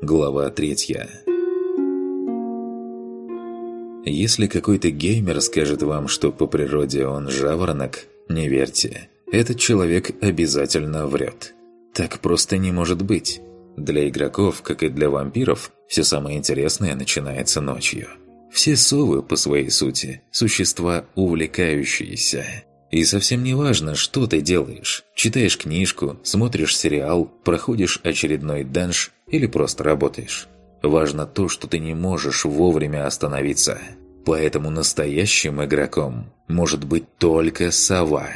Глава третья. Если какой-то геймер скажет вам, что по природе он жаворонок, не верьте. Этот человек обязательно врет. Так просто не может быть. Для игроков, как и для вампиров, все самое интересное начинается ночью. Все совы, по своей сути, существа увлекающиеся. И совсем не важно, что ты делаешь. Читаешь книжку, смотришь сериал, проходишь очередной данж или просто работаешь. Важно то, что ты не можешь вовремя остановиться. Поэтому настоящим игроком может быть только сова.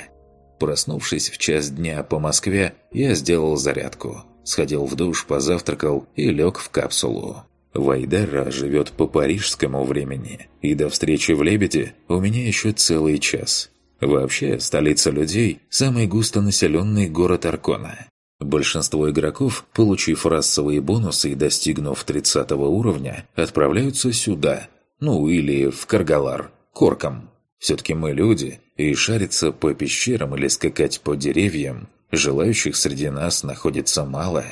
Проснувшись в час дня по Москве, я сделал зарядку. Сходил в душ, позавтракал и лег в капсулу. Вайдара живет по парижскому времени, и до встречи в Лебеде у меня еще целый час. Вообще, столица людей – самый густонаселенный город Аркона. Большинство игроков, получив расовые бонусы и достигнув 30 уровня, отправляются сюда, ну или в Каргалар, Корком. Все-таки мы люди, и шариться по пещерам или скакать по деревьям, желающих среди нас находится мало.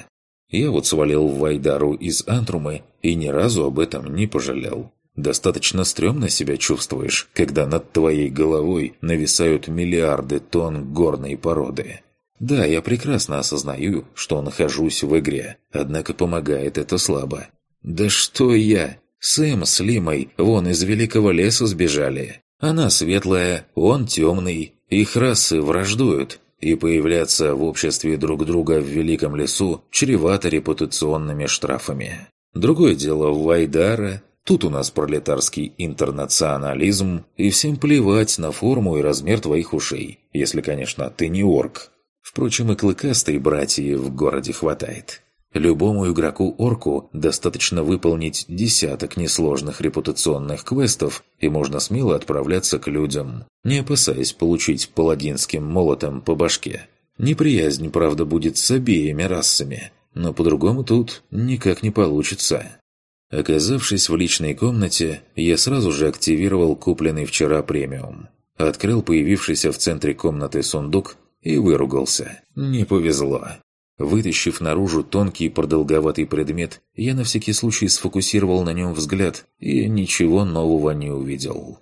Я вот свалил в Вайдару из Антрумы и ни разу об этом не пожалел. Достаточно стрёмно себя чувствуешь, когда над твоей головой нависают миллиарды тонн горной породы. Да, я прекрасно осознаю, что нахожусь в игре, однако помогает это слабо. Да что я? Сэм с Лимой вон из Великого Леса сбежали. Она светлая, он темный. Их расы враждуют, и появляться в обществе друг друга в Великом Лесу чревато репутационными штрафами. Другое дело в Вайдара. Тут у нас пролетарский интернационализм, и всем плевать на форму и размер твоих ушей, если, конечно, ты не орк. Впрочем, и клыкастой братьи в городе хватает. Любому игроку-орку достаточно выполнить десяток несложных репутационных квестов, и можно смело отправляться к людям, не опасаясь получить паладинским молотом по башке. Неприязнь, правда, будет с обеими расами, но по-другому тут никак не получится. Оказавшись в личной комнате, я сразу же активировал купленный вчера премиум. Открыл появившийся в центре комнаты сундук и выругался. Не повезло. Вытащив наружу тонкий продолговатый предмет, я на всякий случай сфокусировал на нем взгляд и ничего нового не увидел.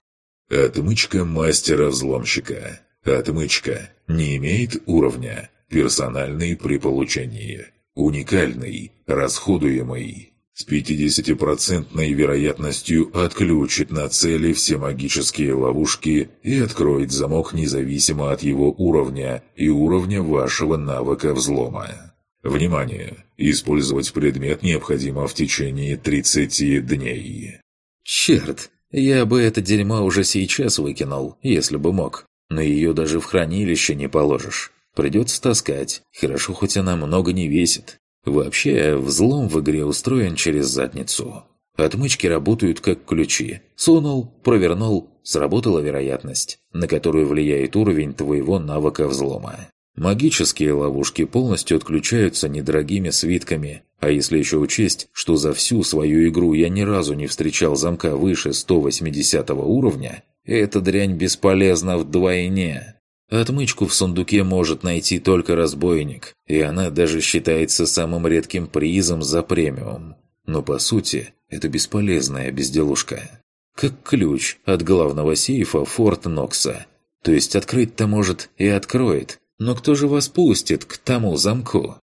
Отмычка мастера-взломщика. Отмычка. Не имеет уровня. Персональный при получении. Уникальный. Расходуемый с 50% вероятностью отключит на цели все магические ловушки и откроет замок независимо от его уровня и уровня вашего навыка взлома. Внимание! Использовать предмет необходимо в течение 30 дней. Черт! Я бы это дерьмо уже сейчас выкинул, если бы мог. Но ее даже в хранилище не положишь. Придется таскать. Хорошо, хоть она много не весит. Вообще, взлом в игре устроен через задницу. Отмычки работают как ключи. Сунул, провернул, сработала вероятность, на которую влияет уровень твоего навыка взлома. Магические ловушки полностью отключаются недорогими свитками, а если еще учесть, что за всю свою игру я ни разу не встречал замка выше 180 уровня, эта дрянь бесполезна вдвойне. Отмычку в сундуке может найти только разбойник, и она даже считается самым редким призом за премиум. Но по сути, это бесполезная безделушка. Как ключ от главного сейфа Форт Нокса. То есть открыть-то может и откроет, но кто же вас пустит к тому замку?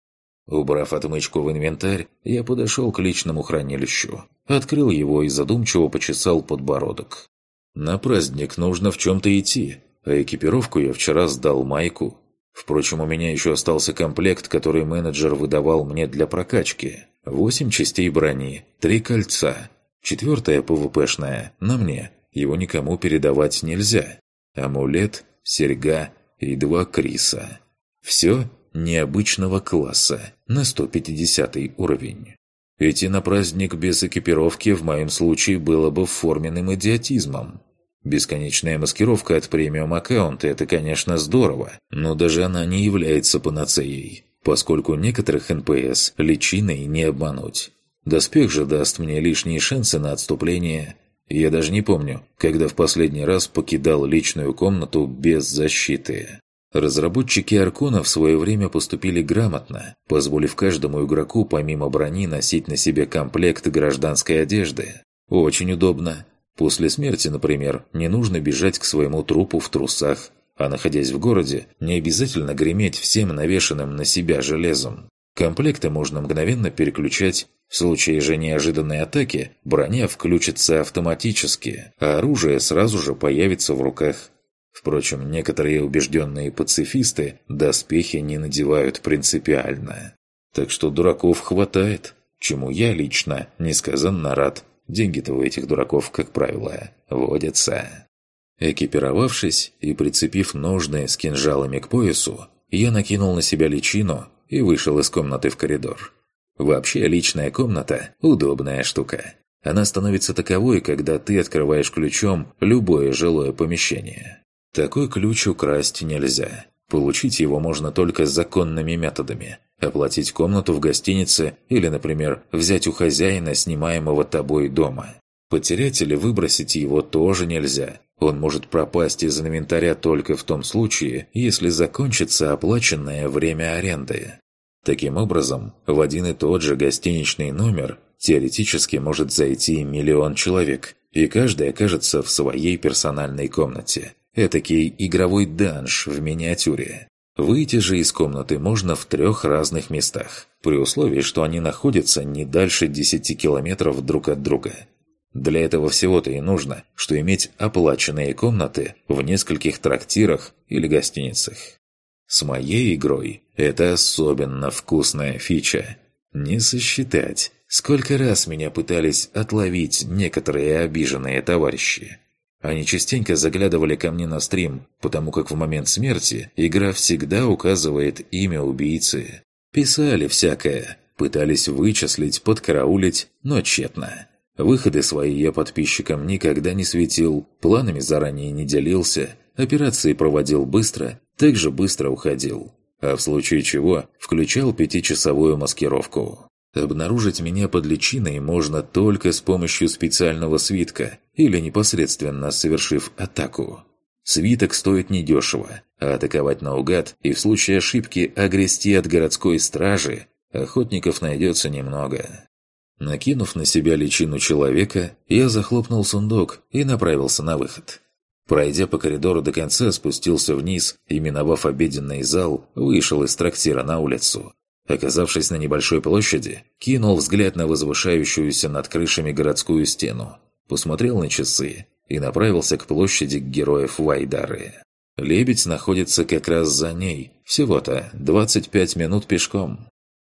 Убрав отмычку в инвентарь, я подошел к личному хранилищу. Открыл его и задумчиво почесал подбородок. На праздник нужно в чем-то идти, а экипировку я вчера сдал Майку. Впрочем, у меня еще остался комплект, который менеджер выдавал мне для прокачки. Восемь частей брони, три кольца. Четвертая ПВПшная, на мне. Его никому передавать нельзя. Амулет, серьга и два криса. Все необычного класса, на 150 уровень. Идти на праздник без экипировки в моем случае было бы форменным идиотизмом. Бесконечная маскировка от премиум-аккаунта – это, конечно, здорово, но даже она не является панацеей, поскольку некоторых НПС личиной не обмануть. Доспех же даст мне лишние шансы на отступление. Я даже не помню, когда в последний раз покидал личную комнату без защиты. Разработчики Аркона в свое время поступили грамотно, позволив каждому игроку помимо брони носить на себе комплект гражданской одежды. Очень удобно. После смерти, например, не нужно бежать к своему трупу в трусах, а находясь в городе, не обязательно греметь всем навешанным на себя железом. Комплекты можно мгновенно переключать. В случае же неожиданной атаки броня включится автоматически, а оружие сразу же появится в руках. Впрочем, некоторые убежденные пацифисты доспехи не надевают принципиально. Так что дураков хватает, чему я лично несказанно рад. Деньги-то у этих дураков, как правило, водятся. Экипировавшись и прицепив ножны с кинжалами к поясу, я накинул на себя личину и вышел из комнаты в коридор. Вообще, личная комната – удобная штука. Она становится таковой, когда ты открываешь ключом любое жилое помещение. Такой ключ украсть нельзя. Получить его можно только законными методами. Оплатить комнату в гостинице или, например, взять у хозяина снимаемого тобой дома. Потерять или выбросить его тоже нельзя. Он может пропасть из инвентаря только в том случае, если закончится оплаченное время аренды. Таким образом, в один и тот же гостиничный номер теоретически может зайти миллион человек, и каждый окажется в своей персональной комнате – Этакий игровой данж в миниатюре. Выйти же из комнаты можно в трех разных местах, при условии, что они находятся не дальше 10 километров друг от друга. Для этого всего-то и нужно, что иметь оплаченные комнаты в нескольких трактирах или гостиницах. С моей игрой это особенно вкусная фича. Не сосчитать, сколько раз меня пытались отловить некоторые обиженные товарищи. Они частенько заглядывали ко мне на стрим, потому как в момент смерти игра всегда указывает имя убийцы. Писали всякое, пытались вычислить, подкараулить, но тщетно. Выходы свои я подписчикам никогда не светил, планами заранее не делился, операции проводил быстро, также быстро уходил. А в случае чего включал пятичасовую маскировку. Обнаружить меня под личиной можно только с помощью специального свитка или непосредственно совершив атаку. Свиток стоит недешево, а атаковать наугад и в случае ошибки огрести от городской стражи охотников найдется немного. Накинув на себя личину человека, я захлопнул сундук и направился на выход. Пройдя по коридору до конца, спустился вниз и, миновав обеденный зал, вышел из трактира на улицу. Оказавшись на небольшой площади, кинул взгляд на возвышающуюся над крышами городскую стену, посмотрел на часы и направился к площади героев Вайдары. Лебедь находится как раз за ней, всего-то 25 минут пешком.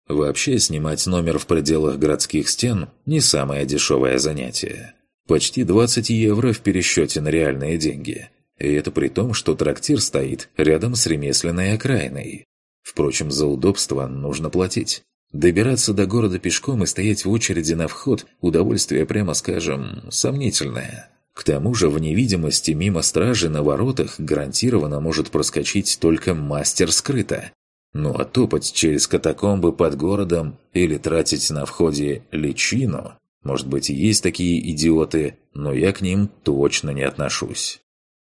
Вообще, снимать номер в пределах городских стен – не самое дешевое занятие. Почти 20 евро в пересчете на реальные деньги. И это при том, что трактир стоит рядом с ремесленной окраиной. Впрочем, за удобство нужно платить. Добираться до города пешком и стоять в очереди на вход – удовольствие, прямо скажем, сомнительное. К тому же в невидимости мимо стражи на воротах гарантированно может проскочить только мастер скрыто. Ну а топать через катакомбы под городом или тратить на входе личину – может быть, есть такие идиоты, но я к ним точно не отношусь.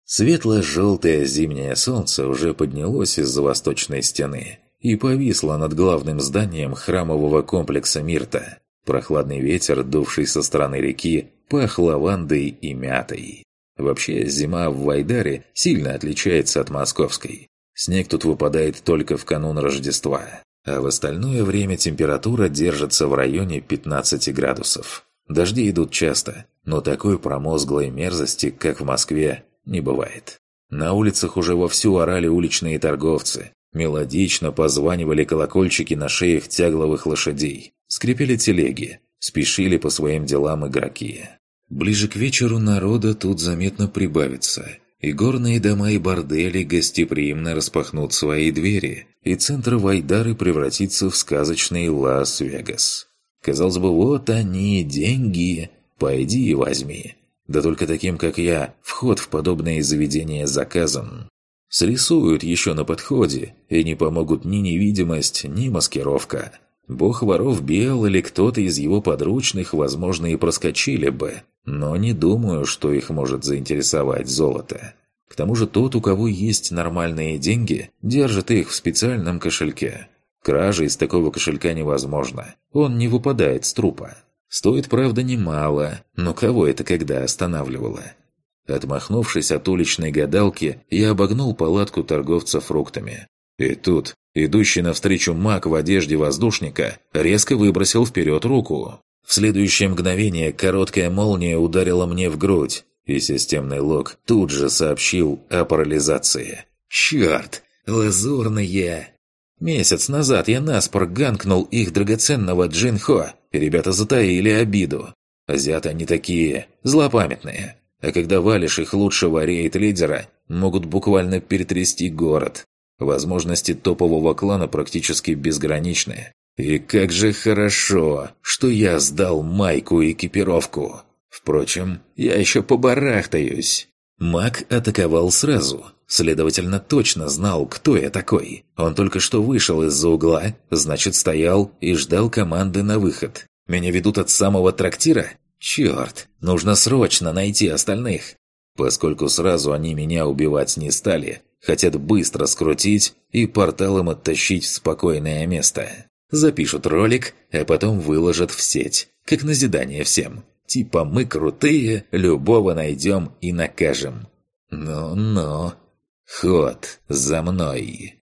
Светло-желтое зимнее солнце уже поднялось из-за восточной стены и повисло над главным зданием храмового комплекса Мирта. Прохладный ветер, дувший со стороны реки, пах лавандой и мятой. Вообще, зима в Вайдаре сильно отличается от московской. Снег тут выпадает только в канун Рождества, а в остальное время температура держится в районе 15 градусов. Дожди идут часто, но такой промозглой мерзости, как в Москве, не бывает. На улицах уже вовсю орали уличные торговцы. Мелодично позванивали колокольчики на шеях тягловых лошадей. Скрипели телеги. Спешили по своим делам игроки. Ближе к вечеру народа тут заметно прибавится. И горные дома и бордели гостеприимно распахнут свои двери, и центр Вайдары превратится в сказочный Лас-Вегас. Казалось бы, вот они, деньги, пойди и возьми. Да только таким, как я, вход в подобные заведения заказан. Срисуют еще на подходе, и не помогут ни невидимость, ни маскировка. Бог воров Бел или кто-то из его подручных, возможно, и проскочили бы, но не думаю, что их может заинтересовать золото. К тому же тот, у кого есть нормальные деньги, держит их в специальном кошельке. Кража из такого кошелька невозможно. Он не выпадает с трупа. Стоит, правда, немало, но кого это когда останавливало? Отмахнувшись от уличной гадалки, я обогнул палатку торговца фруктами. И тут, идущий навстречу маг в одежде воздушника, резко выбросил вперед руку. В следующее мгновение короткая молния ударила мне в грудь, и системный лог тут же сообщил о парализации. «Черт! Лазурные!» Месяц назад я наспор ганкнул их драгоценного Джинхо, и ребята затаили обиду. Азиаты они такие, злопамятные. А когда валишь их лучшего рейд-лидера, могут буквально перетрясти город. Возможности топового клана практически безграничны. И как же хорошо, что я сдал майку и экипировку. Впрочем, я еще побарахтаюсь. Маг атаковал сразу, следовательно, точно знал, кто я такой. Он только что вышел из-за угла, значит, стоял и ждал команды на выход. Меня ведут от самого трактира? Черт, нужно срочно найти остальных. Поскольку сразу они меня убивать не стали, хотят быстро скрутить и порталом оттащить в спокойное место. Запишут ролик, а потом выложат в сеть, как назидание всем. Типа мы крутые, любого найдем и накажем. Ну-ну. Ход за мной.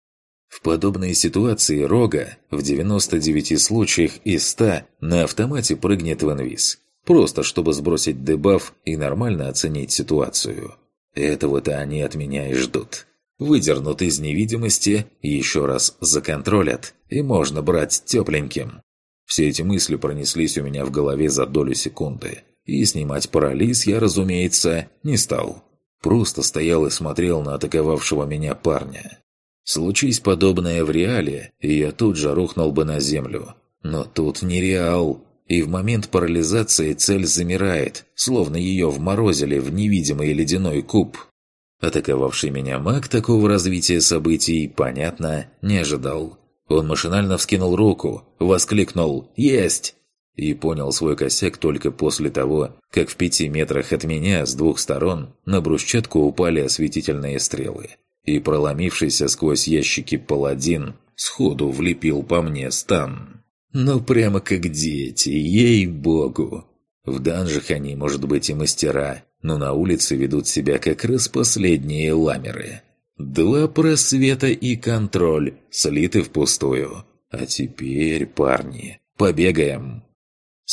В подобной ситуации Рога в 99 случаях из 100 на автомате прыгнет в инвиз. Просто чтобы сбросить дебаф и нормально оценить ситуацию. Этого-то они от меня и ждут. Выдернут из невидимости, еще раз законтролят, и можно брать тепленьким. Все эти мысли пронеслись у меня в голове за долю секунды. И снимать парализ я, разумеется, не стал. Просто стоял и смотрел на атаковавшего меня парня. Случись подобное в реале, и я тут же рухнул бы на землю. Но тут не реал. И в момент парализации цель замирает, словно ее вморозили в невидимый ледяной куб. Атаковавший меня маг такого развития событий, понятно, не ожидал. Он машинально вскинул руку, воскликнул «Есть!» И понял свой косяк только после того, как в пяти метрах от меня с двух сторон на брусчатку упали осветительные стрелы, и проломившийся сквозь ящики паладин сходу влепил по мне стан. Ну прямо как дети, ей-богу! В данжах они, может быть, и мастера, но на улице ведут себя как раз последние ламеры. Два просвета и контроль слиты впустую. А теперь, парни, побегаем.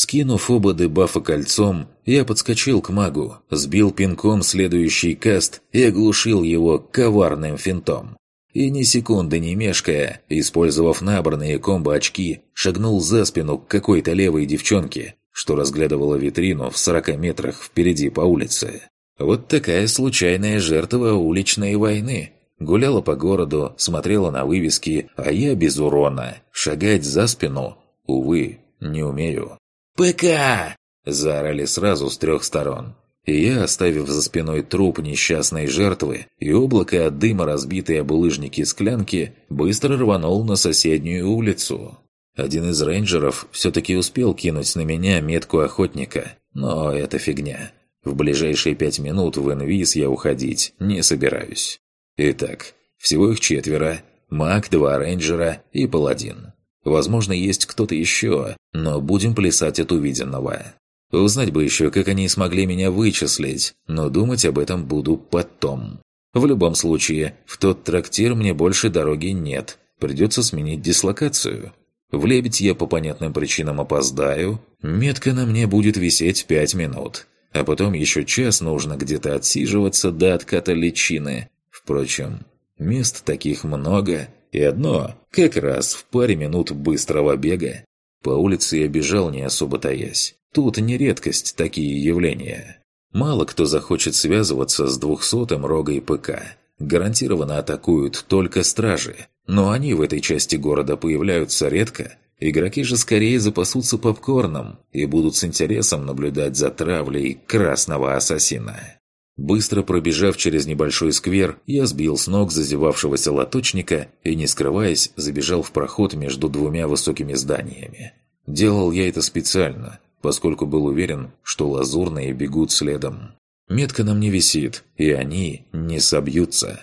Скинув оба дебафа кольцом, я подскочил к магу, сбил пинком следующий каст и оглушил его коварным финтом. И ни секунды не мешкая, использовав набранные комбо-очки, шагнул за спину к какой-то левой девчонке, что разглядывала витрину в 40 метрах впереди по улице. Вот такая случайная жертва уличной войны. Гуляла по городу, смотрела на вывески, а я без урона. Шагать за спину, увы, не умею. «ПК!» – заорали сразу с трех сторон. И я, оставив за спиной труп несчастной жертвы и облако от дыма разбитой об улыжники склянки, быстро рванул на соседнюю улицу. Один из рейнджеров все-таки успел кинуть на меня метку охотника, но это фигня. В ближайшие пять минут в инвиз я уходить не собираюсь. Итак, всего их четверо. Маг, два рейнджера и паладин. Возможно, есть кто-то еще, но будем плясать от увиденного. Узнать бы еще, как они смогли меня вычислить, но думать об этом буду потом. В любом случае, в тот трактир мне больше дороги нет. Придется сменить дислокацию. В Лебедь я по понятным причинам опоздаю. Метка на мне будет висеть пять минут. А потом еще час нужно где-то отсиживаться до отката личины. Впрочем, мест таких много, и одно как раз в паре минут быстрого бега. По улице я бежал, не особо таясь. Тут не редкость такие явления. Мало кто захочет связываться с двухсотым рогой ПК. Гарантированно атакуют только стражи, но они в этой части города появляются редко. Игроки же скорее запасутся попкорном и будут с интересом наблюдать за травлей красного ассасина. Быстро пробежав через небольшой сквер, я сбил с ног зазевавшегося лоточника и, не скрываясь, забежал в проход между двумя высокими зданиями. Делал я это специально, поскольку был уверен, что лазурные бегут следом. Метка на мне висит, и они не собьются.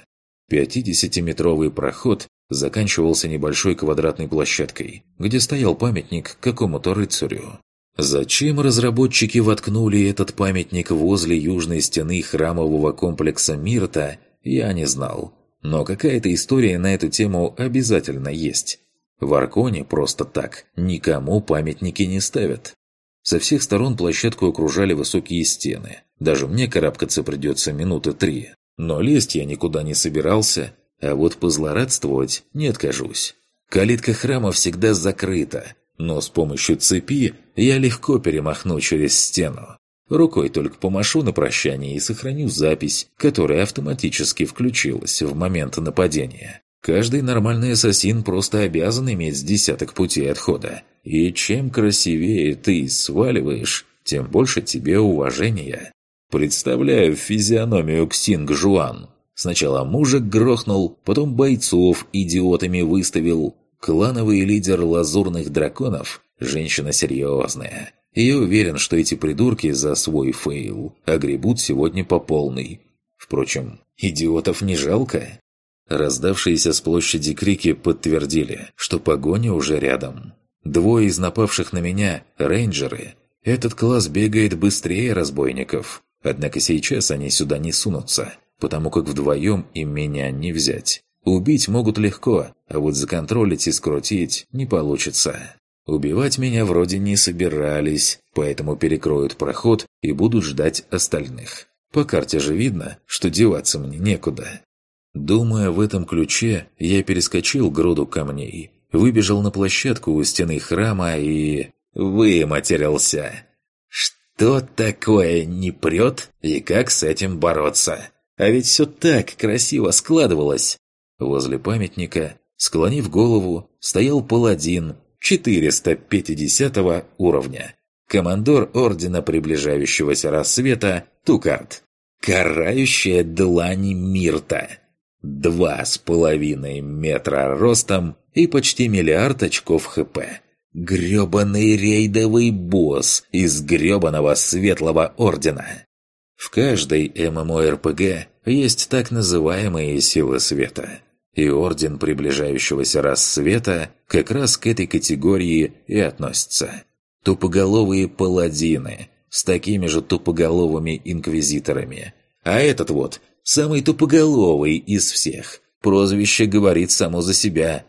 Пятидесятиметровый проход заканчивался небольшой квадратной площадкой, где стоял памятник какому-то рыцарю. Зачем разработчики воткнули этот памятник возле южной стены храмового комплекса Мирта, я не знал. Но какая-то история на эту тему обязательно есть. В Арконе просто так никому памятники не ставят. Со всех сторон площадку окружали высокие стены. Даже мне карабкаться придется минуты три. Но лезть я никуда не собирался, а вот позлорадствовать не откажусь. Калитка храма всегда закрыта, но с помощью цепи я легко перемахну через стену. Рукой только помашу на прощание и сохраню запись, которая автоматически включилась в момент нападения. Каждый нормальный ассасин просто обязан иметь десяток путей отхода. И чем красивее ты сваливаешь, тем больше тебе уважения. Представляю физиономию Ксинг Жуан. Сначала мужик грохнул, потом бойцов идиотами выставил. Клановый лидер лазурных драконов – женщина серьезная. И я уверен, что эти придурки за свой фейл огребут сегодня по полной. Впрочем, идиотов не жалко. Раздавшиеся с площади крики подтвердили, что погоня уже рядом. Двое из напавших на меня – рейнджеры. Этот класс бегает быстрее разбойников. Однако сейчас они сюда не сунутся, потому как вдвоем им меня не взять. Убить могут легко, а вот законтролить и скрутить не получится. Убивать меня вроде не собирались, поэтому перекроют проход и будут ждать остальных. По карте же видно, что деваться мне некуда. Думая в этом ключе, я перескочил груду камней, выбежал на площадку у стены храма и... выматерился. Что такое не прет и как с этим бороться? А ведь все так красиво складывалось. Возле памятника, склонив голову, стоял паладин 450 уровня. Командор Ордена Приближающегося Рассвета Тукарт. Карающая длань Мирта два с половиной метра ростом и почти миллиард очков ХП. Грёбаный рейдовый босс из грёбаного Светлого Ордена. В каждой ММО-РПГ есть так называемые силы света. И Орден приближающегося рассвета как раз к этой категории и относится. Тупоголовые паладины с такими же тупоголовыми инквизиторами. А этот вот Самый тупоголовый из всех. Прозвище говорит само за себя.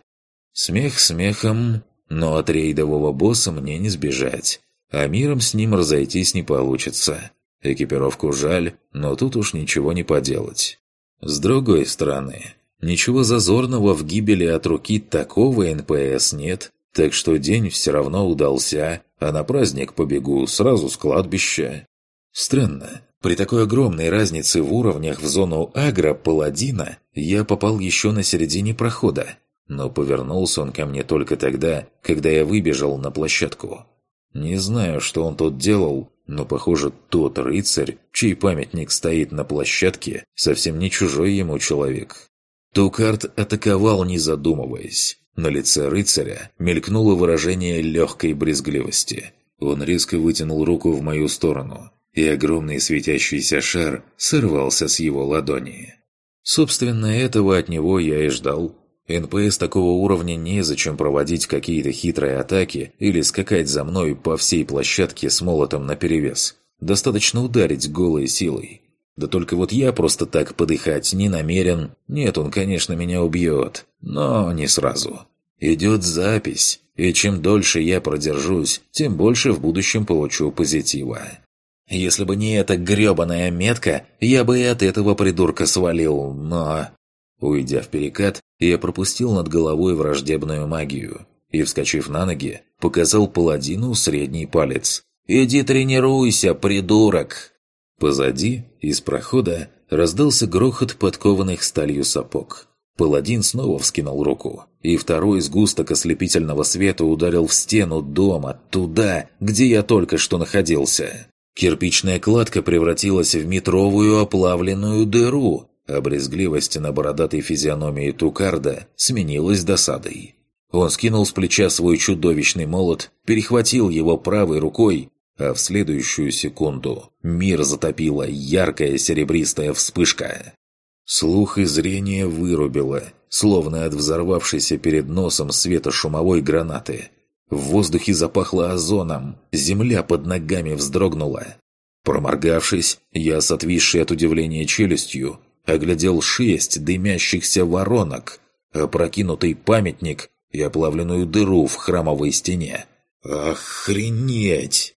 Смех смехом, но от рейдового босса мне не сбежать. А миром с ним разойтись не получится. Экипировку жаль, но тут уж ничего не поделать. С другой стороны, ничего зазорного в гибели от руки такого НПС нет, так что день все равно удался, а на праздник побегу сразу с кладбища. Странно, при такой огромной разнице в уровнях в зону агро-паладина я попал еще на середине прохода, но повернулся он ко мне только тогда, когда я выбежал на площадку. Не знаю, что он тут делал, но, похоже, тот рыцарь, чей памятник стоит на площадке, совсем не чужой ему человек. Тукарт атаковал, не задумываясь. На лице рыцаря мелькнуло выражение легкой брезгливости. Он резко вытянул руку в мою сторону – и огромный светящийся шар сорвался с его ладони. Собственно, этого от него я и ждал. НПС такого уровня незачем проводить какие-то хитрые атаки или скакать за мной по всей площадке с молотом наперевес. Достаточно ударить голой силой. Да только вот я просто так подыхать не намерен. Нет, он, конечно, меня убьет, но не сразу. Идет запись, и чем дольше я продержусь, тем больше в будущем получу позитива. Если бы не эта грёбаная метка, я бы и от этого придурка свалил, но... Уйдя в перекат, я пропустил над головой враждебную магию и, вскочив на ноги, показал паладину средний палец. «Иди тренируйся, придурок!» Позади, из прохода, раздался грохот подкованных сталью сапог. Паладин снова вскинул руку, и второй сгусток ослепительного света ударил в стену дома, туда, где я только что находился. Кирпичная кладка превратилась в метровую оплавленную дыру, а на бородатой физиономии Тукарда сменилась досадой. Он скинул с плеча свой чудовищный молот, перехватил его правой рукой, а в следующую секунду мир затопила яркая серебристая вспышка. Слух и зрение вырубило, словно от взорвавшейся перед носом светошумовой гранаты. В воздухе запахло озоном, земля под ногами вздрогнула. Проморгавшись, я с отвисшей от удивления челюстью оглядел шесть дымящихся воронок, опрокинутый памятник и оплавленную дыру в храмовой стене. Охренеть!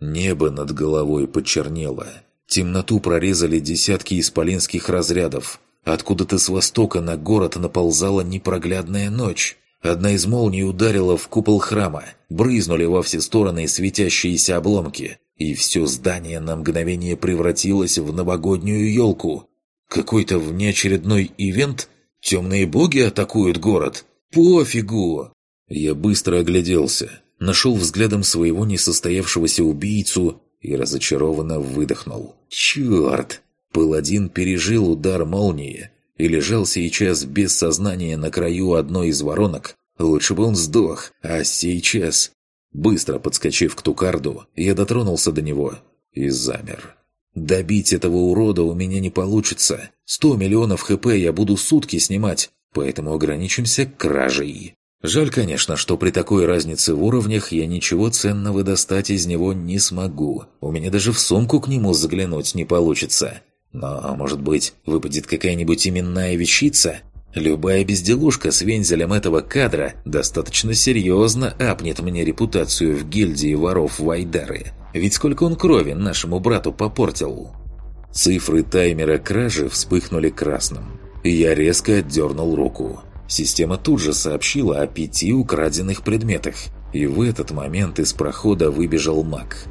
Небо над головой почернело. Темноту прорезали десятки исполинских разрядов. Откуда-то с востока на город наползала непроглядная ночь. Одна из молний ударила в купол храма, брызнули во все стороны светящиеся обломки, и все здание на мгновение превратилось в новогоднюю елку. Какой-то внеочередной ивент? Темные боги атакуют город? Пофигу! Я быстро огляделся, нашел взглядом своего несостоявшегося убийцу и разочарованно выдохнул. «Черт!» Паладин пережил удар молнии и лежал сейчас без сознания на краю одной из воронок. Лучше бы он сдох, а сейчас... Быстро подскочив к Тукарду, я дотронулся до него и замер. Добить этого урода у меня не получится. Сто миллионов хп я буду сутки снимать, поэтому ограничимся кражей. Жаль, конечно, что при такой разнице в уровнях я ничего ценного достать из него не смогу. У меня даже в сумку к нему заглянуть не получится. Но, может быть, выпадет какая-нибудь именная вещица? Любая безделушка с вензелем этого кадра достаточно серьезно апнет мне репутацию в гильдии воров Вайдары. Ведь сколько он крови нашему брату попортил. Цифры таймера кражи вспыхнули красным. Я резко отдернул руку. Система тут же сообщила о пяти украденных предметах, и в этот момент из прохода выбежал маг.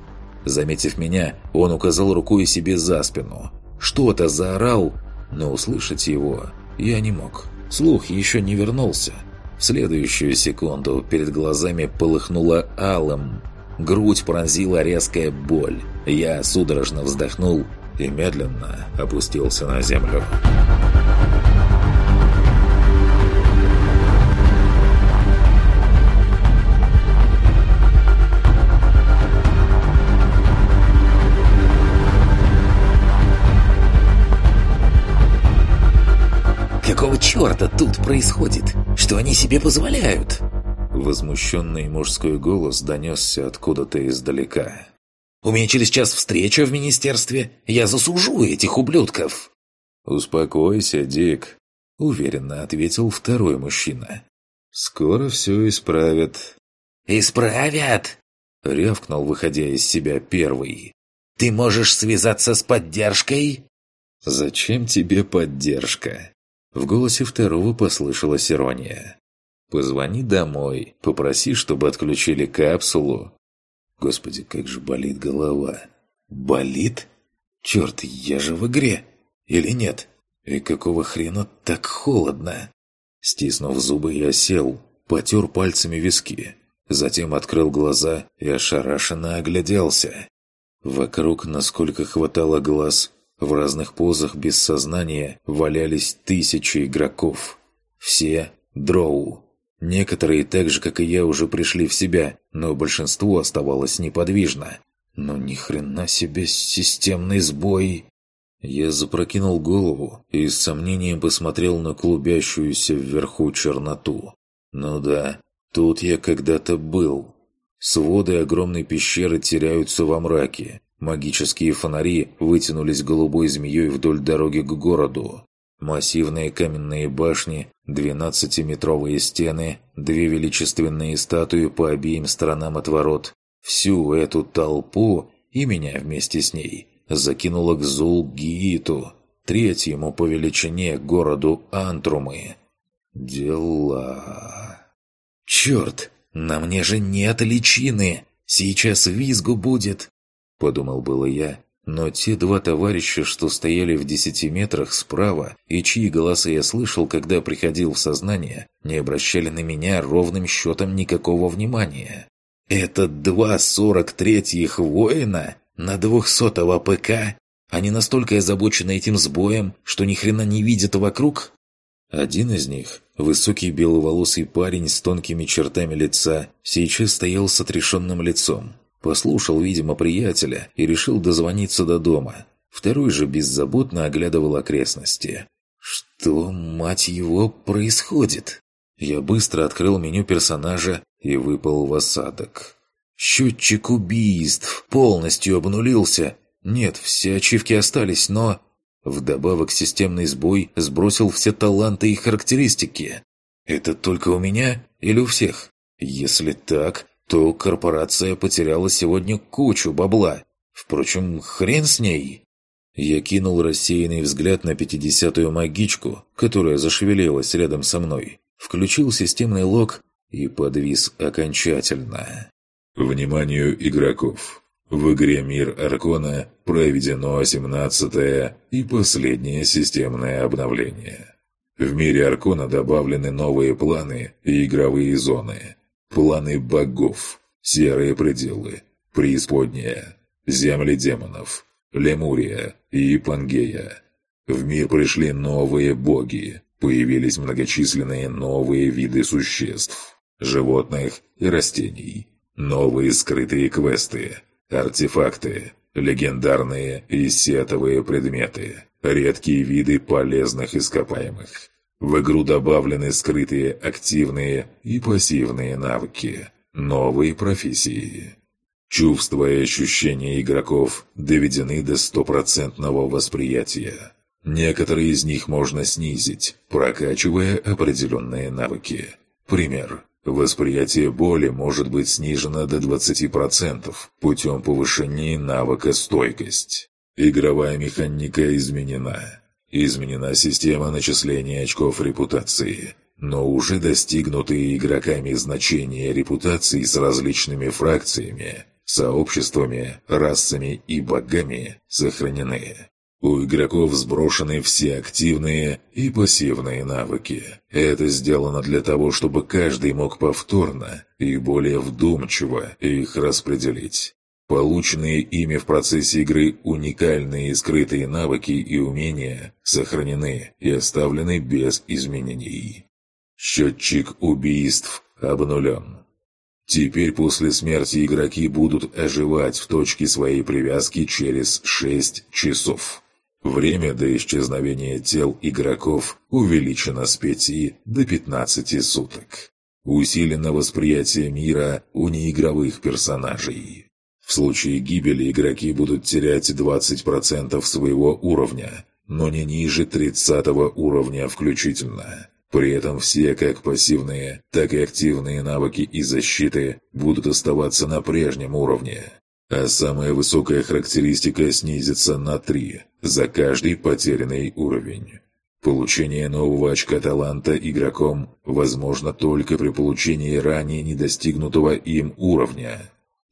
Заметив меня, он указал рукой себе за спину. Что-то заорал, но услышать его я не мог. Слух еще не вернулся. В следующую секунду перед глазами полыхнуло алым. Грудь пронзила резкая боль. Я судорожно вздохнул и медленно опустился на землю. Какого черта тут происходит? Что они себе позволяют?» Возмущенный мужской голос донесся откуда-то издалека. «У меня через час встреча в министерстве. Я засужу этих ублюдков!» «Успокойся, Дик», — уверенно ответил второй мужчина. «Скоро все исправят». «Исправят?» — рявкнул, выходя из себя первый. «Ты можешь связаться с поддержкой?» «Зачем тебе поддержка?» В голосе второго послышалась ирония. «Позвони домой, попроси, чтобы отключили капсулу». Господи, как же болит голова. Болит? Черт, я же в игре. Или нет? И какого хрена так холодно? Стиснув зубы, я сел, потер пальцами виски. Затем открыл глаза и ошарашенно огляделся. Вокруг, насколько хватало глаз, в разных позах без сознания валялись тысячи игроков. Все дроу. Некоторые так же, как и я, уже пришли в себя, но большинство оставалось неподвижно. Но ни хрена себе системный сбой. Я запрокинул голову и с сомнением посмотрел на клубящуюся вверху черноту. Ну да, тут я когда-то был. Своды огромной пещеры теряются во мраке. Магические фонари вытянулись голубой змеей вдоль дороги к городу. Массивные каменные башни, двенадцатиметровые стены, две величественные статуи по обеим сторонам от ворот. Всю эту толпу, и меня вместе с ней, закинуло к Зул-Гииту, третьему по величине городу Антрумы. Дела... «Черт! На мне же нет личины! Сейчас визгу будет!» Подумал было я, но те два товарища, что стояли в десяти метрах справа, и чьи голоса я слышал, когда приходил в сознание, не обращали на меня ровным счетом никакого внимания. «Это два сорок третьих воина на двухсотого ПК? Они настолько озабочены этим сбоем, что ни хрена не видят вокруг?» Один из них, высокий беловолосый парень с тонкими чертами лица, сейчас стоял с отрешенным лицом, Послушал, видимо, приятеля и решил дозвониться до дома. Второй же беззаботно оглядывал окрестности. Что, мать его, происходит? Я быстро открыл меню персонажа и выпал в осадок. Счетчик убийств полностью обнулился. Нет, все ачивки остались, но... Вдобавок системный сбой сбросил все таланты и характеристики. Это только у меня или у всех? Если так, то корпорация потеряла сегодня кучу бабла. Впрочем, хрен с ней. Я кинул рассеянный взгляд на пятидесятую магичку, которая зашевелилась рядом со мной, включил системный лог и подвис окончательно. Вниманию игроков! В игре «Мир Аркона» проведено 17 и последнее системное обновление. В мире Аркона добавлены новые планы и игровые зоны. Планы богов, серые пределы, преисподняя, земли демонов, Лемурия и Пангея. В мир пришли новые боги, появились многочисленные новые виды существ, животных и растений, новые скрытые квесты – Артефакты, легендарные и сетовые предметы, редкие виды полезных ископаемых. В игру добавлены скрытые активные и пассивные навыки, новые профессии. Чувства и ощущения игроков доведены до стопроцентного восприятия. Некоторые из них можно снизить, прокачивая определенные навыки. Пример. Восприятие боли может быть снижено до 20% путем повышения навыка стойкость. Игровая механика изменена. Изменена система начисления очков репутации. Но уже достигнутые игроками значения репутации с различными фракциями, сообществами, расами и богами сохранены. У игроков сброшены все активные и пассивные навыки. Это сделано для того, чтобы каждый мог повторно и более вдумчиво их распределить. Полученные ими в процессе игры уникальные и скрытые навыки и умения сохранены и оставлены без изменений. Счетчик убийств обнулен. Теперь после смерти игроки будут оживать в точке своей привязки через 6 часов. Время до исчезновения тел игроков увеличено с 5 до 15 суток. Усилено восприятие мира у неигровых персонажей. Случае гибели игроки будут терять 20% своего уровня, но не ниже 30 уровня включительно. При этом все как пассивные, так и активные навыки и защиты будут оставаться на прежнем уровне а самая высокая характеристика снизится на 3 за каждый потерянный уровень. Получение нового очка таланта игроком возможно только при получении ранее недостигнутого им уровня.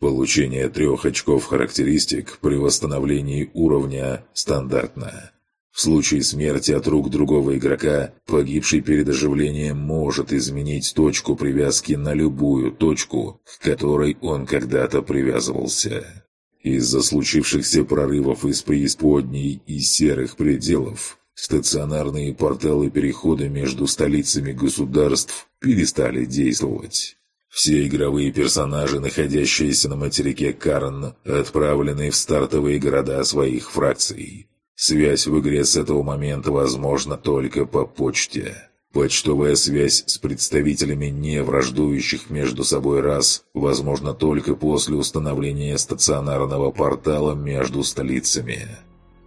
Получение трех очков характеристик при восстановлении уровня стандартно. В случае смерти от рук другого игрока, погибший перед оживлением может изменить точку привязки на любую точку, к которой он когда-то привязывался. Из-за случившихся прорывов из преисподней и серых пределов, стационарные порталы перехода между столицами государств перестали действовать. Все игровые персонажи, находящиеся на материке Карн, отправлены в стартовые города своих фракций. Связь в игре с этого момента возможна только по почте. Почтовая связь с представителями не враждующих между собой рас возможна только после установления стационарного портала между столицами.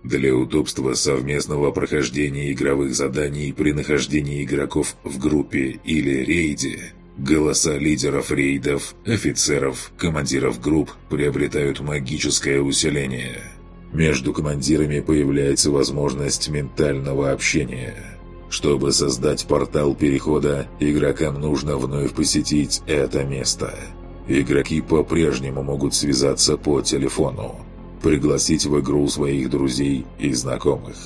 Для удобства совместного прохождения игровых заданий при нахождении игроков в группе или рейде, голоса лидеров рейдов, офицеров, командиров групп приобретают магическое усиление – между командирами появляется возможность ментального общения. Чтобы создать портал перехода, игрокам нужно вновь посетить это место. Игроки по-прежнему могут связаться по телефону, пригласить в игру своих друзей и знакомых.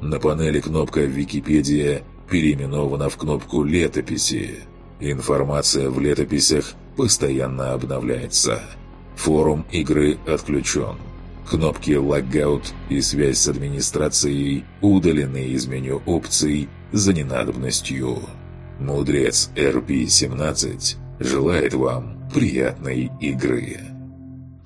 На панели кнопка «Википедия» переименована в кнопку «Летописи». Информация в летописях постоянно обновляется. Форум игры отключен. Кнопки «Логаут» и «Связь с администрацией» удалены из меню опций за ненадобностью. Мудрец RP-17 желает вам приятной игры.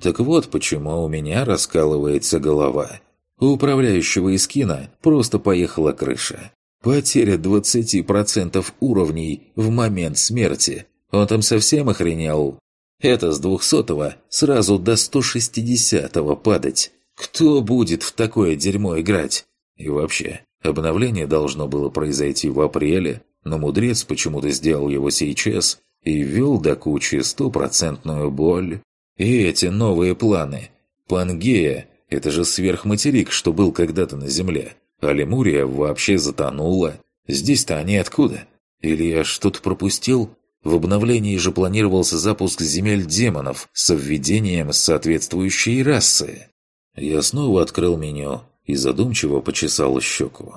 Так вот почему у меня раскалывается голова. У управляющего Искина просто поехала крыша. Потеря 20% уровней в момент смерти. Он там совсем охренел. Это с 200 сразу до 160 падать. Кто будет в такое дерьмо играть? И вообще, обновление должно было произойти в апреле, но мудрец почему-то сделал его сейчас и ввел до кучи стопроцентную боль. И эти новые планы. Пангея – это же сверхматерик, что был когда-то на Земле. А Лемурия вообще затонула. Здесь-то они откуда? Или я что-то пропустил? В обновлении же планировался запуск земель демонов с введением соответствующей расы. Я снова открыл меню и задумчиво почесал щеку.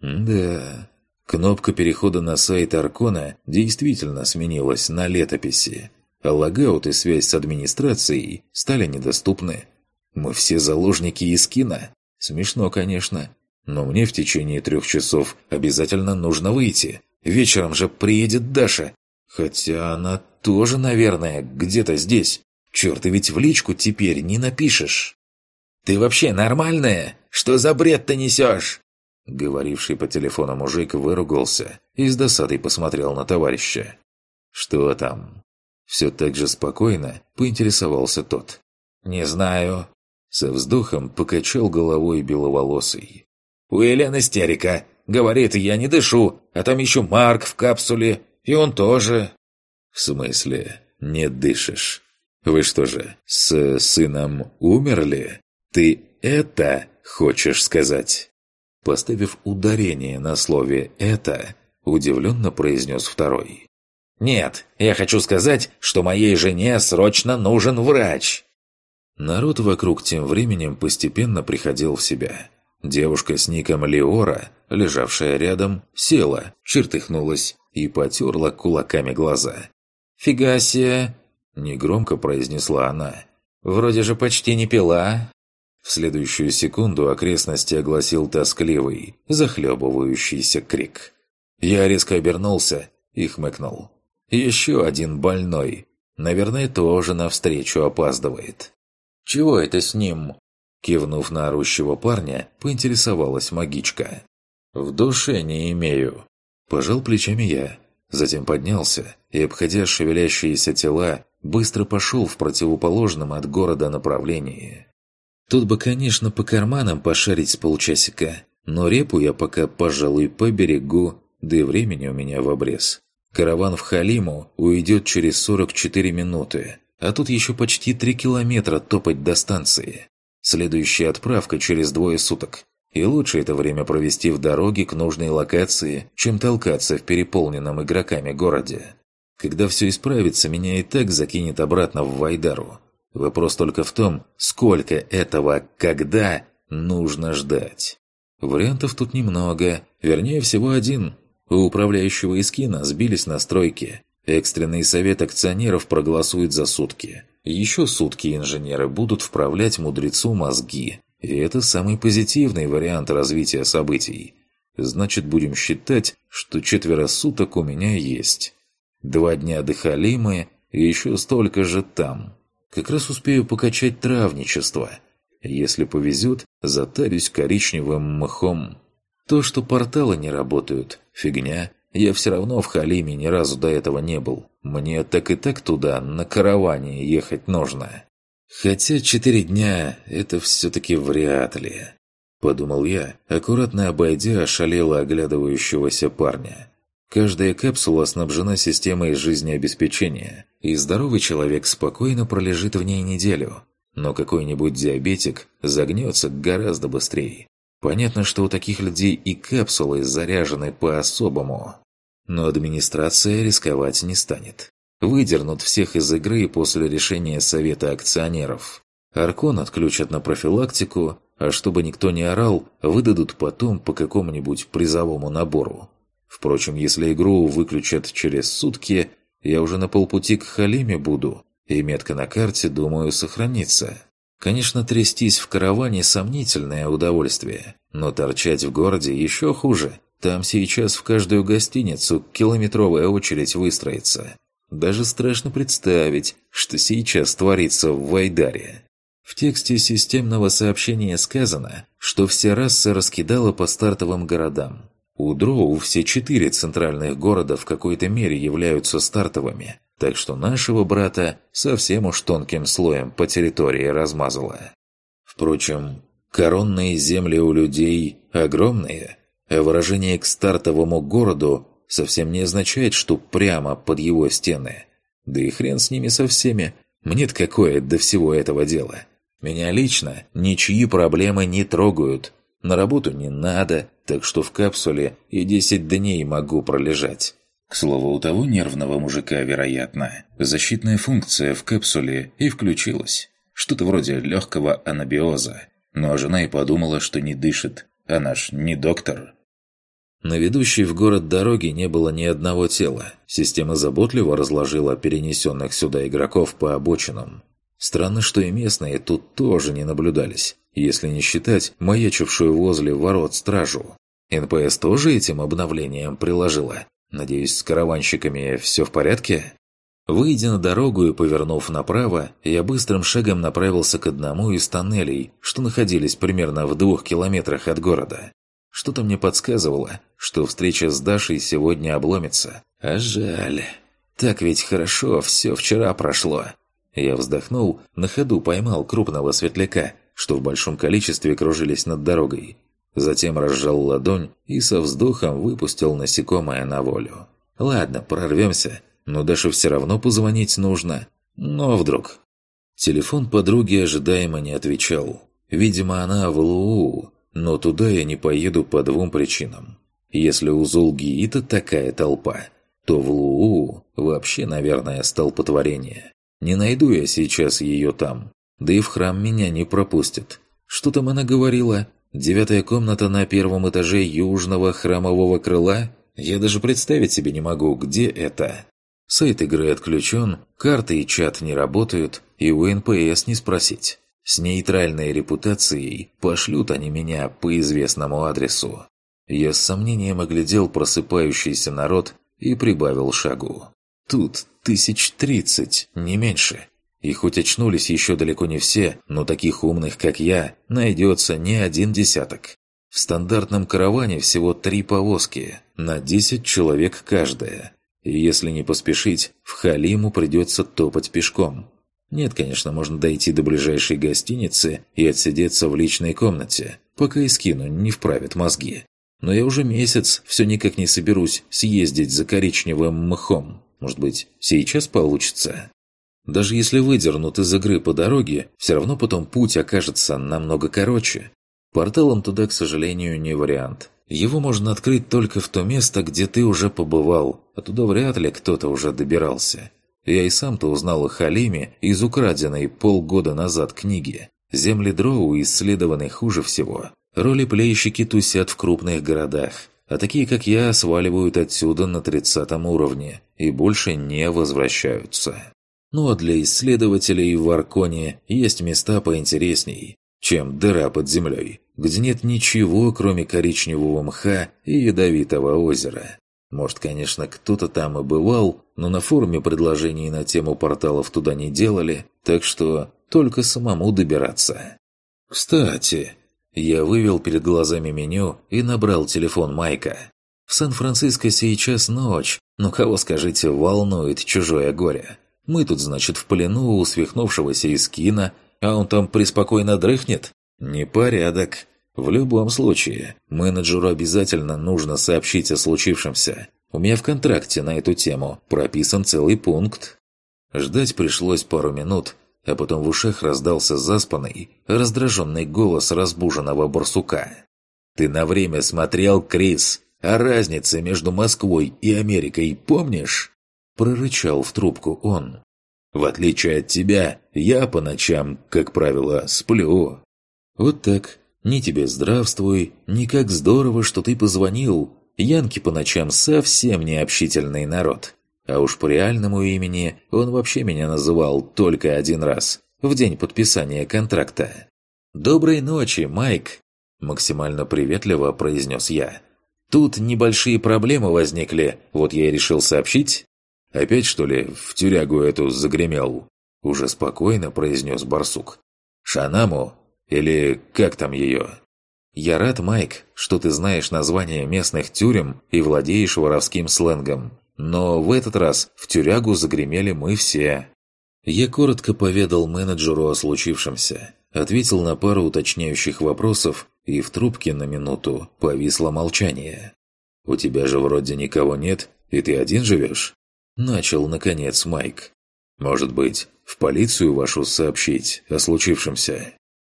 Да, кнопка перехода на сайт Аркона действительно сменилась на летописи, а логаут и связь с администрацией стали недоступны. Мы все заложники Искина. Смешно, конечно, но мне в течение трех часов обязательно нужно выйти. Вечером же приедет Даша, Хотя она тоже, наверное, где-то здесь. Черт, и ведь в личку теперь не напишешь. «Ты вообще нормальная? Что за бред ты несешь?» Говоривший по телефону мужик выругался и с досадой посмотрел на товарища. «Что там?» Все так же спокойно поинтересовался тот. «Не знаю». Со вздохом покачал головой беловолосый. «У Елены истерика. Говорит, я не дышу, а там еще Марк в капсуле, и он тоже. В смысле, не дышишь? Вы что же, с сыном умерли? Ты это хочешь сказать? Поставив ударение на слове «это», удивленно произнес второй. «Нет, я хочу сказать, что моей жене срочно нужен врач!» Народ вокруг тем временем постепенно приходил в себя. Девушка с ником Леора, лежавшая рядом, села, чертыхнулась и потерла кулаками глаза. «Фига себе!» – негромко произнесла она. «Вроде же почти не пила». В следующую секунду окрестности огласил тоскливый, захлебывающийся крик. Я резко обернулся и хмыкнул. «Еще один больной. Наверное, тоже навстречу опаздывает». «Чего это с ним?» Кивнув на орущего парня, поинтересовалась магичка. «В душе не имею». Пожал плечами я, затем поднялся и, обходя шевелящиеся тела, быстро пошел в противоположном от города направлении. Тут бы, конечно, по карманам пошарить с полчасика, но репу я пока, пожалуй, поберегу, да и времени у меня в обрез. Караван в Халиму уйдет через 44 минуты, а тут еще почти 3 километра топать до станции. Следующая отправка через двое суток. И лучше это время провести в дороге к нужной локации, чем толкаться в переполненном игроками городе. Когда все исправится, меня и так закинет обратно в Вайдару. Вопрос только в том, сколько этого «когда» нужно ждать. Вариантов тут немного, вернее всего один. У управляющего Искина сбились настройки. Экстренный совет акционеров проголосует за сутки. Еще сутки инженеры будут вправлять мудрецу мозги. И это самый позитивный вариант развития событий. Значит, будем считать, что четверо суток у меня есть. Два дня до Халимы и еще столько же там. Как раз успею покачать травничество. Если повезет, затарюсь коричневым мхом. То, что порталы не работают, фигня. Я все равно в Халиме ни разу до этого не был. Мне так и так туда, на караване, ехать нужно. Хотя четыре дня – это все-таки вряд ли. Подумал я, аккуратно обойдя ошалело оглядывающегося парня. Каждая капсула снабжена системой жизнеобеспечения, и здоровый человек спокойно пролежит в ней неделю. Но какой-нибудь диабетик загнется гораздо быстрее. Понятно, что у таких людей и капсулы заряжены по-особому. Но администрация рисковать не станет. Выдернут всех из игры после решения Совета акционеров. Аркон отключат на профилактику, а чтобы никто не орал, выдадут потом по какому-нибудь призовому набору. Впрочем, если игру выключат через сутки, я уже на полпути к Халиме буду, и метка на карте, думаю, сохранится. Конечно, трястись в караване – сомнительное удовольствие, но торчать в городе еще хуже. Там сейчас в каждую гостиницу километровая очередь выстроится. Даже страшно представить, что сейчас творится в Вайдаре. В тексте системного сообщения сказано, что вся раса раскидала по стартовым городам. У Дроу все четыре центральных города в какой-то мере являются стартовыми, так что нашего брата совсем уж тонким слоем по территории размазало. Впрочем, коронные земли у людей огромные, а выражение «к стартовому городу» совсем не означает, что прямо под его стены. Да и хрен с ними со всеми. Мне-то какое до всего этого дела? Меня лично ничьи проблемы не трогают. На работу не надо, так что в капсуле и 10 дней могу пролежать. К слову, у того нервного мужика, вероятно, защитная функция в капсуле и включилась. Что-то вроде легкого анабиоза. А жена и подумала, что не дышит. Она ж не доктор. На ведущей в город дороге не было ни одного тела. Система заботливо разложила перенесенных сюда игроков по обочинам. Странно, что и местные тут тоже не наблюдались, если не считать маячившую возле ворот стражу. НПС тоже этим обновлением приложила. Надеюсь, с караванщиками все в порядке? Выйдя на дорогу и повернув направо, я быстрым шагом направился к одному из тоннелей, что находились примерно в двух километрах от города. Что-то мне подсказывало, что встреча с Дашей сегодня обломится. А жаль. Так ведь хорошо все вчера прошло. Я вздохнул, на ходу поймал крупного светляка, что в большом количестве кружились над дорогой. Затем разжал ладонь и со вздохом выпустил насекомое на волю. «Ладно, прорвемся, но Даше все равно позвонить нужно. Но вдруг...» Телефон подруги ожидаемо не отвечал. Видимо, она в ЛУУ, но туда я не поеду по двум причинам. Если у Зулгиита такая толпа, то в Луу вообще, наверное, столпотворение. Не найду я сейчас ее там. Да и в храм меня не пропустят. Что там она говорила? Девятая комната на первом этаже южного храмового крыла? Я даже представить себе не могу, где это. Сайт игры отключен, карты и чат не работают, и у НПС не спросить. С нейтральной репутацией пошлют они меня по известному адресу. Я с сомнением оглядел просыпающийся народ и прибавил шагу. Тут тысяч тридцать, не меньше. И хоть очнулись еще далеко не все, но таких умных, как я, найдется не один десяток. В стандартном караване всего три повозки, на десять человек каждая. И если не поспешить, в Халиму придется топать пешком. Нет, конечно, можно дойти до ближайшей гостиницы и отсидеться в личной комнате, пока и скину не вправят мозги. Но я уже месяц все никак не соберусь съездить за коричневым мхом. Может быть, сейчас получится? Даже если выдернут из игры по дороге, все равно потом путь окажется намного короче. Порталом туда, к сожалению, не вариант. Его можно открыть только в то место, где ты уже побывал, а туда вряд ли кто-то уже добирался. Я и сам-то узнал о Халиме из украденной полгода назад книги. Земли Дроу исследованы хуже всего. Роли-плейщики тусят в крупных городах, а такие, как я, сваливают отсюда на тридцатом уровне и больше не возвращаются. Ну а для исследователей в Арконе есть места поинтересней, чем дыра под землей, где нет ничего, кроме коричневого мха и ядовитого озера. Может, конечно, кто-то там и бывал, но на форуме предложений на тему порталов туда не делали, так что только самому добираться. Кстати, я вывел перед глазами меню и набрал телефон Майка. В Сан-Франциско сейчас ночь, но кого, скажите, волнует чужое горе? Мы тут, значит, в плену у свихнувшегося из кино, а он там преспокойно дрыхнет? Непорядок. В любом случае, менеджеру обязательно нужно сообщить о случившемся. У меня в контракте на эту тему прописан целый пункт. Ждать пришлось пару минут, а потом в ушах раздался заспанный, раздраженный голос разбуженного барсука. «Ты на время смотрел, Крис, а разница между Москвой и Америкой помнишь?» Прорычал в трубку он. «В отличие от тебя, я по ночам, как правило, сплю». Вот так, ни тебе здравствуй, ни как здорово, что ты позвонил. Янки по ночам совсем не общительный народ. А уж по реальному имени он вообще меня называл только один раз, в день подписания контракта. «Доброй ночи, Майк!» – максимально приветливо произнес я. «Тут небольшие проблемы возникли, вот я и решил сообщить». Опять, что ли, в тюрягу эту загремел?» Уже спокойно произнес барсук. «Шанаму? Или как там ее?» «Я рад, Майк, что ты знаешь название местных тюрем и владеешь воровским сленгом. Но в этот раз в тюрягу загремели мы все». Я коротко поведал менеджеру о случившемся, ответил на пару уточняющих вопросов, и в трубке на минуту повисло молчание. «У тебя же вроде никого нет, и ты один живешь?» Начал, наконец, Майк. «Может быть, в полицию вашу сообщить о случившемся?»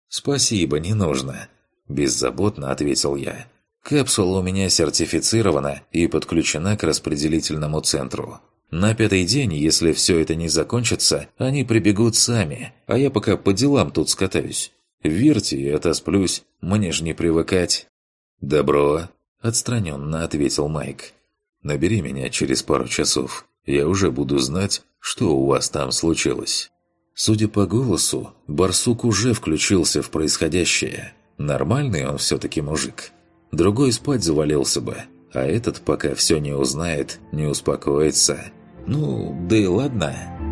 «Спасибо, не нужно», – беззаботно ответил я. «Капсула у меня сертифицирована и подключена к распределительному центру. На пятый день, если все это не закончится, они прибегут сами, а я пока по делам тут скатаюсь. Верьте, это сплюсь, мне ж не привыкать». «Добро», – отстраненно ответил Майк. «Набери меня через пару часов. Я уже буду знать, что у вас там случилось». Судя по голосу, барсук уже включился в происходящее. Нормальный он все-таки мужик. Другой спать завалился бы, а этот, пока все не узнает, не успокоится. Ну, да и ладно.